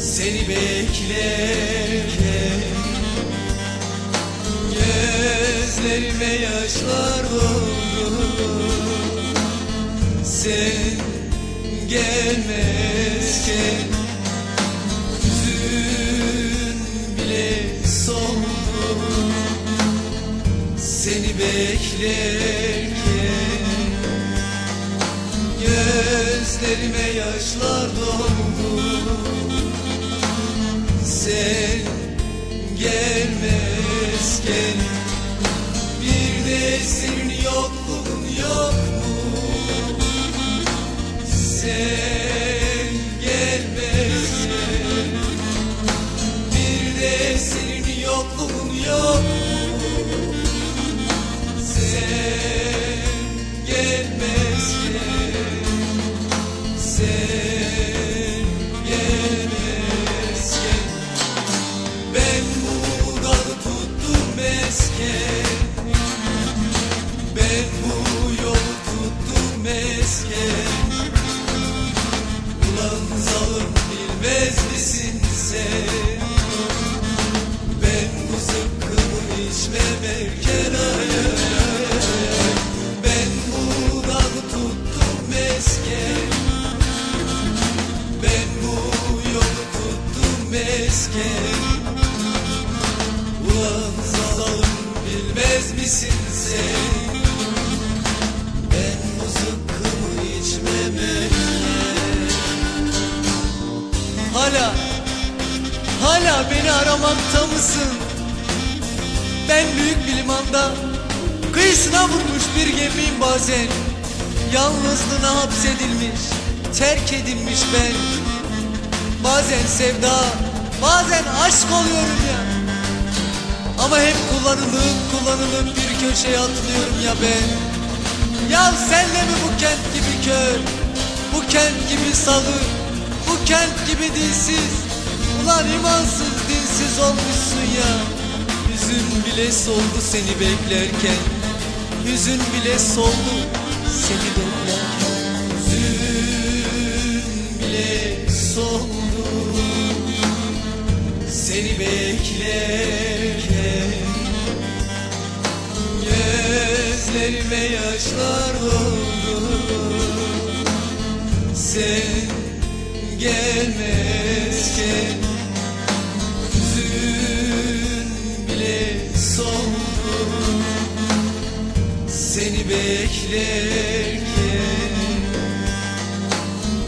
Seni beklerken Gözlerime yaşlar oldu. Sen gelmezken Yüzün bile soldu. Seni beklerken Göz Gözlerime yaşlar doldu. Sen gelmezken Bir de senin Beni aramakta mısın? Ben büyük bir limanda Kıyısına vurmuş bir gemiyim bazen. Yalnızlığına hapsedilmiş Terk edilmiş ben. Bazen sevda Bazen aşk oluyorum ya. Ama hep kullanılıp kullanılıp bir köşeye atılıyorum ya ben. Ya sen de mi bu kent gibi kör? Bu kent gibi salı Bu kent gibi dilsiz Ulan imansız dinsiz olmuşsun ya. Yüzün bile soldu seni beklerken. Yüzün bile soldu seni beklerken. Yüzün bile soldu Seni beklerken. Gözlerime yaşlar doldu. Sen gelmezken beklerken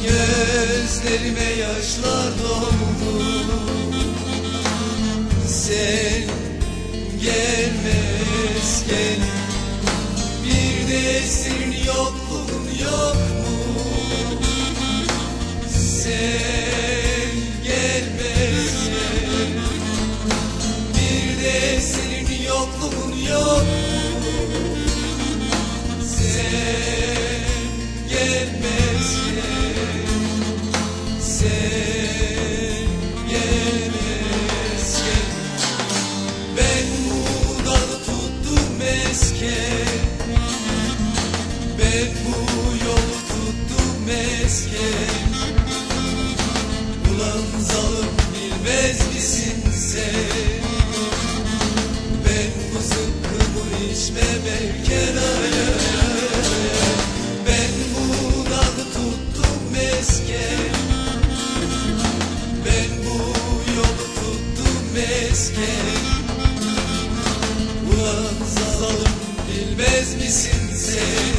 Gözlerime yaşlar doldu Sen gelmezken Bir de senin yokluğun yok mu? Sen gelmezken Bir de senin yokluğun yok mu? Mesken Ben bu yolu tuttum mesken Ulan zalim bilmez misin sen. Ben bu zıkkımı içmem erken hayal Ben bu dalı tuttum mesken Ben bu yolu tuttum mesken Zalim bilmez misin sen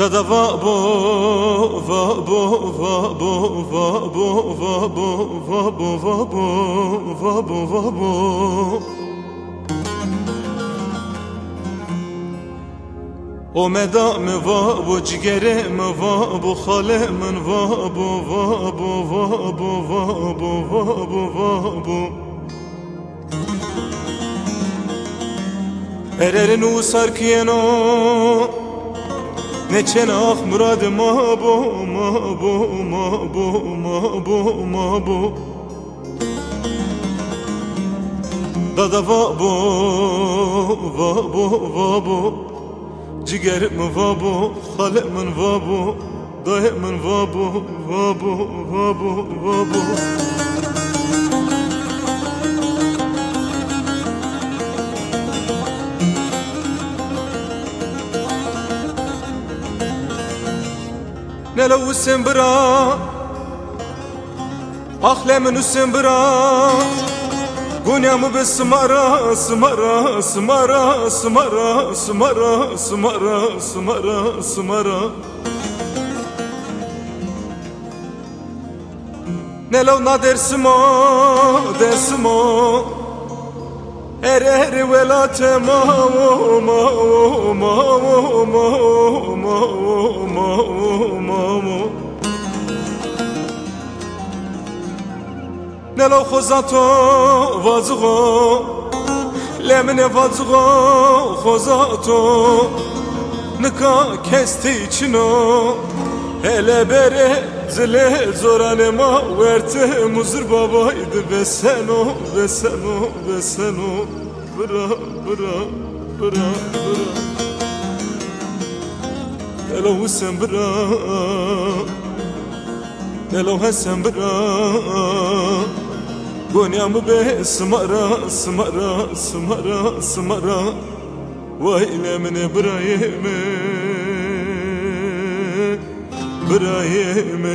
Dada va bo va bo va bo va bo va bo va bo va bo va bo va bo اومدا مو وا بو جگر مو وا بو خاله من وا بو وا بو وا بو وا بو وا بو وا بو اررنو سرکینو نچناخ مراد ما بو ما بو ما بو ما بو ما بو. دادا وا بو وا بو وا بو. جگر من وا بو خالق من وا بو. داهق من وا بو وا بو وا بو وا بو. نلو السنبرا أخلى من السنبرا قنيام بالسمرة سمرة سمرة سمرة سمرة سمرة سمرة سمرة نلو نادر سمو در سمو erer velate mavo mavo mavo mavo mavo mavo mavo Nelo xozato vazgo lemine vazgo xozato nika kesti içino. Hele bere zile zoranema verte muzur babaydı ve sen o ve sen o ve sen o. Bıra bıra bıra bıra. Hello sen bıra. Hello sen bıra. Gonyamı be smara smara smara smara Vay lemine bırayime İbrahim'i